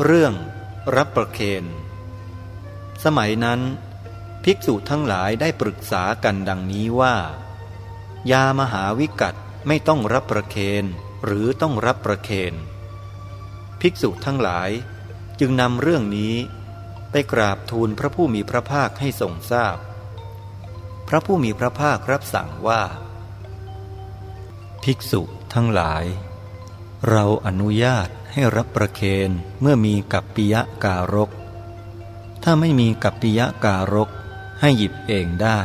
เรื่องรับประเคนสมัยนั้น ภิกษุทั้งหลายได้ปรึกษากันดังนี้ว่า ยามหาวิกัตไม่ต้องรับประเคนหรือต้องรับประเคนภิกษุทั้งหลายจึงนำเรื่องนี้ไปกราบทูลพระผู้มีพระภาคให้ทรงทราบพพระผู้มีพระภาครับสั่งว่า ภิกษุทั้งหลาย เราอนุญาตให้รับประเคนเมื่อมีกัปปิยะการก ถ้าไม่มีกัปปิยะการก ให้หยิบเองได้